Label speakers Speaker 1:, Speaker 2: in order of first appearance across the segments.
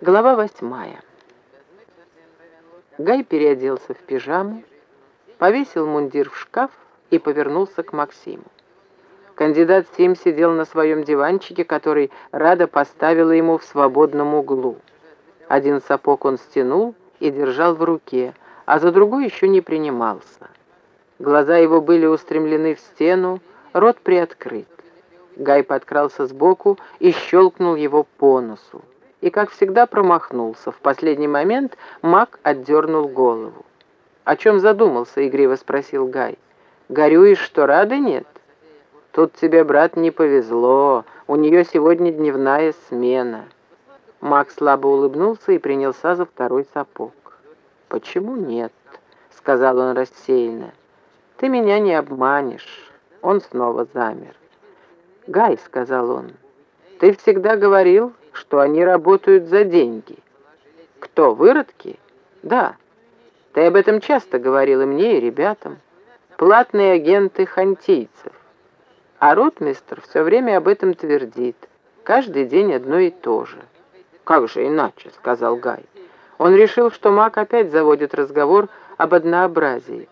Speaker 1: Глава восьмая. Гай переоделся в пижаму, повесил мундир в шкаф и повернулся к Максиму. Кандидат Сим сидел на своем диванчике, который Рада поставила ему в свободном углу. Один сапог он стянул и держал в руке, а за другой еще не принимался. Глаза его были устремлены в стену, рот приоткрыт. Гай подкрался сбоку и щелкнул его по носу. И, как всегда, промахнулся. В последний момент маг отдернул голову. «О чем задумался?» — игриво спросил Гай. «Горюешь, что рады нет?» «Тут тебе, брат, не повезло. У нее сегодня дневная смена». Макс слабо улыбнулся и принялся за второй сапог. «Почему нет?» — сказал он рассеянно. «Ты меня не обманешь». Он снова замер. «Гай», — сказал он, — «ты всегда говорил, что они работают за деньги». «Кто, выродки?» «Да. Ты об этом часто говорил и мне, и ребятам. Платные агенты хантийцев. А ротмистр все время об этом твердит. Каждый день одно и то же». «Как же иначе?» — сказал Гай. Он решил, что маг опять заводит разговор об однообразии.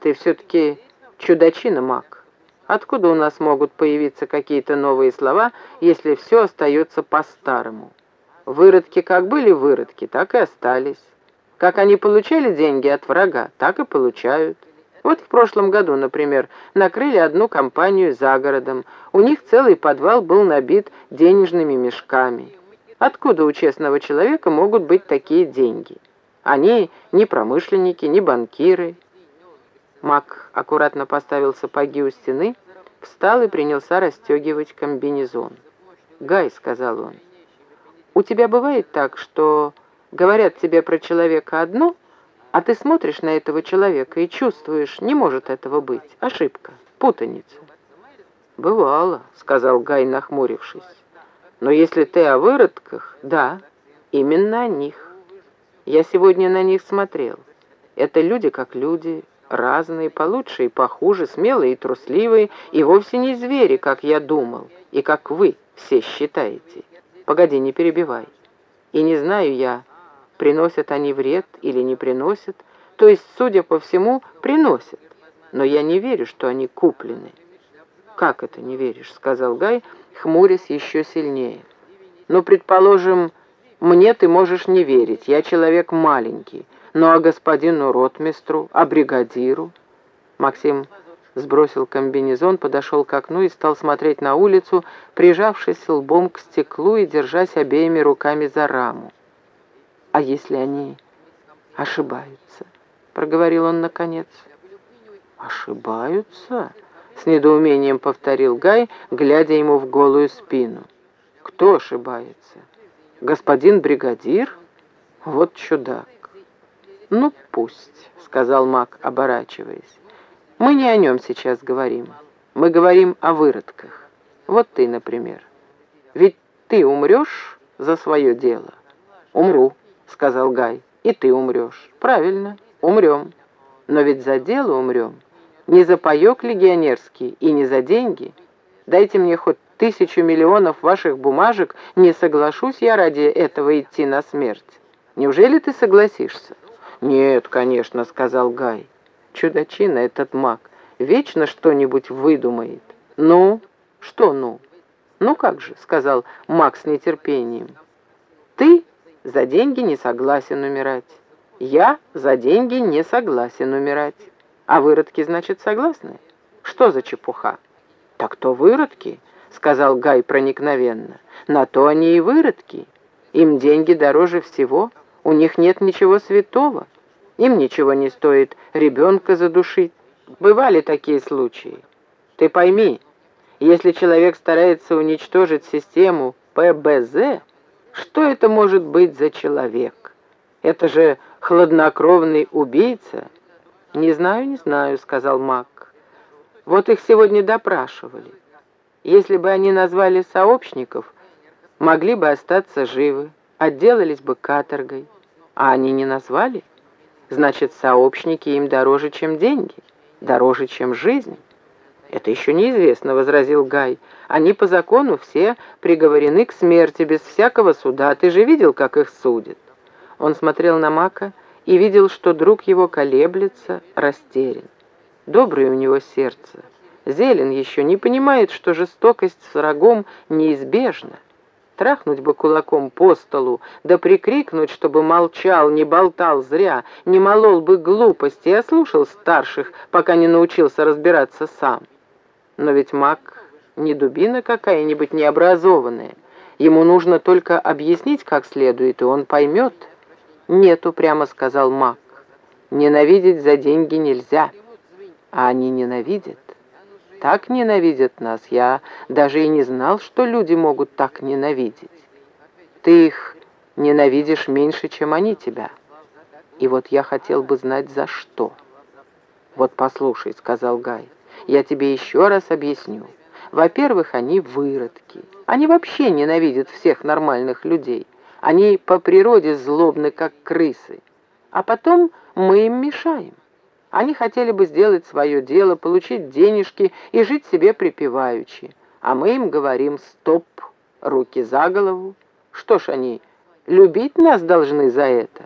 Speaker 1: «Ты все-таки чудачина, маг. Откуда у нас могут появиться какие-то новые слова, если все остается по-старому? Выродки как были выродки, так и остались. Как они получали деньги от врага, так и получают. Вот в прошлом году, например, накрыли одну компанию за городом. У них целый подвал был набит денежными мешками. Откуда у честного человека могут быть такие деньги? Они не промышленники, не банкиры, Мак аккуратно поставил сапоги у стены, встал и принялся расстегивать комбинезон. «Гай», — сказал он, — «у тебя бывает так, что говорят тебе про человека одно, а ты смотришь на этого человека и чувствуешь, не может этого быть, ошибка, путаница». «Бывало», — сказал Гай, нахмурившись. «Но если ты о выродках, да, именно о них. Я сегодня на них смотрел. Это люди как люди, разные, получше и похуже, смелые и трусливые, и вовсе не звери, как я думал, и как вы все считаете. Погоди, не перебивай. И не знаю я, приносят они вред или не приносят, то есть, судя по всему, приносят, но я не верю, что они куплены. «Как это не веришь?» — сказал Гай, хмурясь еще сильнее. «Ну, предположим, мне ты можешь не верить, я человек маленький, ну а господину ротмистру, а бригадиру? Максим сбросил комбинезон, подошел к окну и стал смотреть на улицу, прижавшись лбом к стеклу и держась обеими руками за раму. «А если они ошибаются?» — проговорил он наконец. «Ошибаются?» — с недоумением повторил Гай, глядя ему в голую спину. «Кто ошибается? Господин бригадир? Вот чудак!» «Ну, пусть», — сказал маг, оборачиваясь. «Мы не о нем сейчас говорим. Мы говорим о выродках. Вот ты, например. Ведь ты умрешь за свое дело?» «Умру», — сказал Гай. «И ты умрешь». «Правильно, умрем. Но ведь за дело умрем. Не за паек легионерский и не за деньги. Дайте мне хоть тысячу миллионов ваших бумажек, не соглашусь я ради этого идти на смерть. Неужели ты согласишься?» «Нет, конечно», — сказал Гай. «Чудачина этот маг. Вечно что-нибудь выдумает». «Ну? Что «ну»?» «Ну как же», — сказал маг с нетерпением. «Ты за деньги не согласен умирать. Я за деньги не согласен умирать. А выродки, значит, согласны? Что за чепуха?» «Так то выродки», — сказал Гай проникновенно. «На то они и выродки. Им деньги дороже всего». У них нет ничего святого. Им ничего не стоит ребенка задушить. Бывали такие случаи. Ты пойми, если человек старается уничтожить систему ПБЗ, что это может быть за человек? Это же хладнокровный убийца. Не знаю, не знаю, сказал Мак. Вот их сегодня допрашивали. Если бы они назвали сообщников, могли бы остаться живы, отделались бы каторгой. А они не назвали? Значит, сообщники им дороже, чем деньги, дороже, чем жизнь. «Это еще неизвестно», — возразил Гай. «Они по закону все приговорены к смерти без всякого суда. Ты же видел, как их судят?» Он смотрел на Мака и видел, что друг его колеблется, растерян. Доброе у него сердце. Зелен еще не понимает, что жестокость с врагом неизбежна. Трахнуть бы кулаком по столу, да прикрикнуть, чтобы молчал, не болтал зря, не молол бы глупости, а слушал старших, пока не научился разбираться сам. Но ведь маг не дубина какая-нибудь необразованная. Ему нужно только объяснить как следует, и он поймет. «Нету», — прямо сказал маг. «Ненавидеть за деньги нельзя». А они ненавидят. Так ненавидят нас. Я даже и не знал, что люди могут так ненавидеть. Ты их ненавидишь меньше, чем они тебя. И вот я хотел бы знать, за что. «Вот послушай», — сказал Гай, — «я тебе еще раз объясню. Во-первых, они выродки. Они вообще ненавидят всех нормальных людей. Они по природе злобны, как крысы. А потом мы им мешаем. Они хотели бы сделать свое дело, получить денежки и жить себе припеваючи. А мы им говорим «стоп», руки за голову. Что ж они, любить нас должны за это?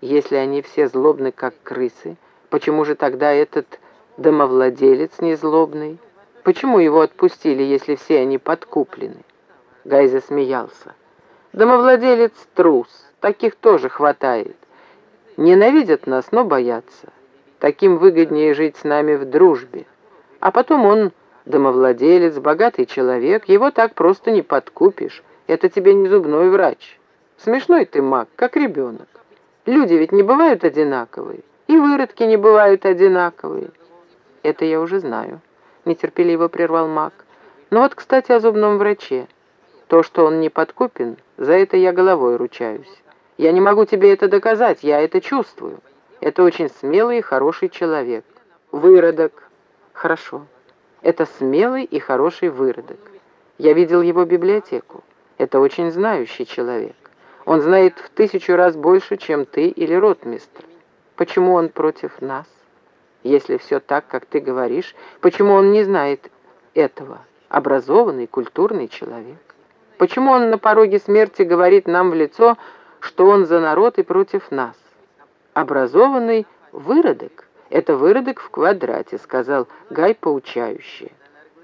Speaker 1: Если они все злобны, как крысы, почему же тогда этот домовладелец не злобный? Почему его отпустили, если все они подкуплены? Гай засмеялся. Домовладелец трус, таких тоже хватает. Ненавидят нас, но боятся. Таким выгоднее жить с нами в дружбе. А потом он домовладелец, богатый человек, его так просто не подкупишь. Это тебе не зубной врач. Смешной ты маг, как ребенок. Люди ведь не бывают одинаковые, и выродки не бывают одинаковые. Это я уже знаю, нетерпеливо прервал маг. Но вот, кстати, о зубном враче. То, что он не подкупен, за это я головой ручаюсь. Я не могу тебе это доказать, я это чувствую. Это очень смелый и хороший человек. Выродок. Хорошо. Это смелый и хороший выродок. Я видел его библиотеку. Это очень знающий человек. Он знает в тысячу раз больше, чем ты или ротмистр. Почему он против нас? Если все так, как ты говоришь, почему он не знает этого? Образованный, культурный человек. Почему он на пороге смерти говорит нам в лицо, что он за народ и против нас? Образованный выродок. Это выродок в квадрате, сказал Гай поучающе.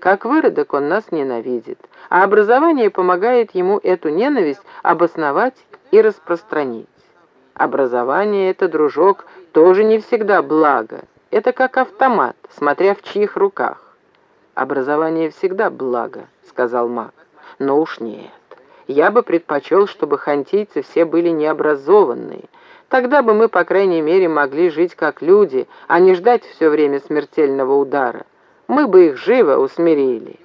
Speaker 1: Как выродок он нас ненавидит, а образование помогает ему эту ненависть обосновать и распространить. Образование — это, дружок, тоже не всегда благо. Это как автомат, смотря в чьих руках. «Образование всегда благо», — сказал маг. «Но уж нет. Я бы предпочел, чтобы хантийцы все были необразованные, Тогда бы мы, по крайней мере, могли жить как люди, а не ждать все время смертельного удара. Мы бы их живо усмирили».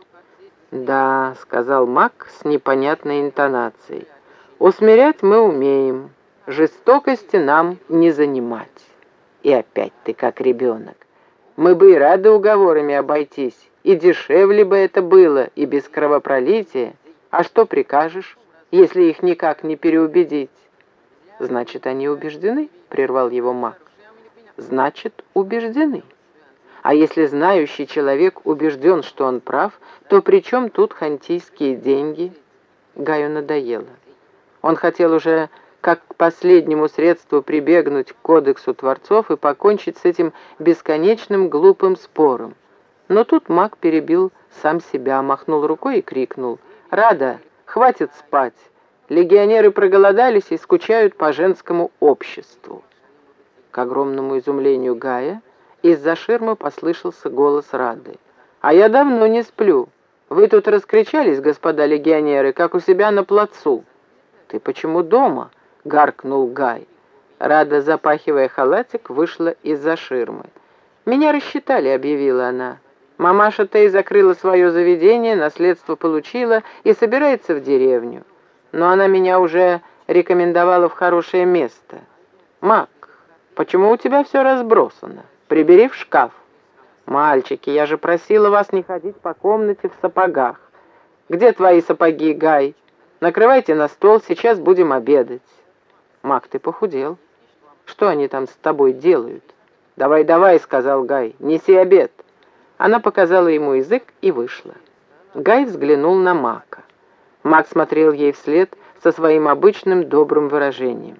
Speaker 1: «Да», — сказал Мак с непонятной интонацией, — «усмирять мы умеем, жестокости нам не занимать». И опять ты как ребенок. Мы бы и рады уговорами обойтись, и дешевле бы это было, и без кровопролития. А что прикажешь, если их никак не переубедить? «Значит, они убеждены?» — прервал его маг. «Значит, убеждены. А если знающий человек убежден, что он прав, то при чем тут хантийские деньги?» Гаю надоело. Он хотел уже как к последнему средству прибегнуть к кодексу творцов и покончить с этим бесконечным глупым спором. Но тут маг перебил сам себя, махнул рукой и крикнул. «Рада, хватит спать! Легионеры проголодались и скучают по женскому обществу. К огромному изумлению Гая из-за ширмы послышался голос Рады. «А я давно не сплю. Вы тут раскричались, господа легионеры, как у себя на плацу». «Ты почему дома?» — гаркнул Гай. Рада, запахивая халатик, вышла из-за ширмы. «Меня рассчитали», — объявила она. «Мамаша Тей закрыла свое заведение, наследство получила и собирается в деревню но она меня уже рекомендовала в хорошее место. Мак, почему у тебя все разбросано? Прибери в шкаф. Мальчики, я же просила вас не ходить по комнате в сапогах. Где твои сапоги, Гай? Накрывайте на стол, сейчас будем обедать. Мак, ты похудел. Что они там с тобой делают? «Давай, давай», — сказал Гай, — «неси обед». Она показала ему язык и вышла. Гай взглянул на Мака. Мак смотрел ей вслед со своим обычным добрым выражением.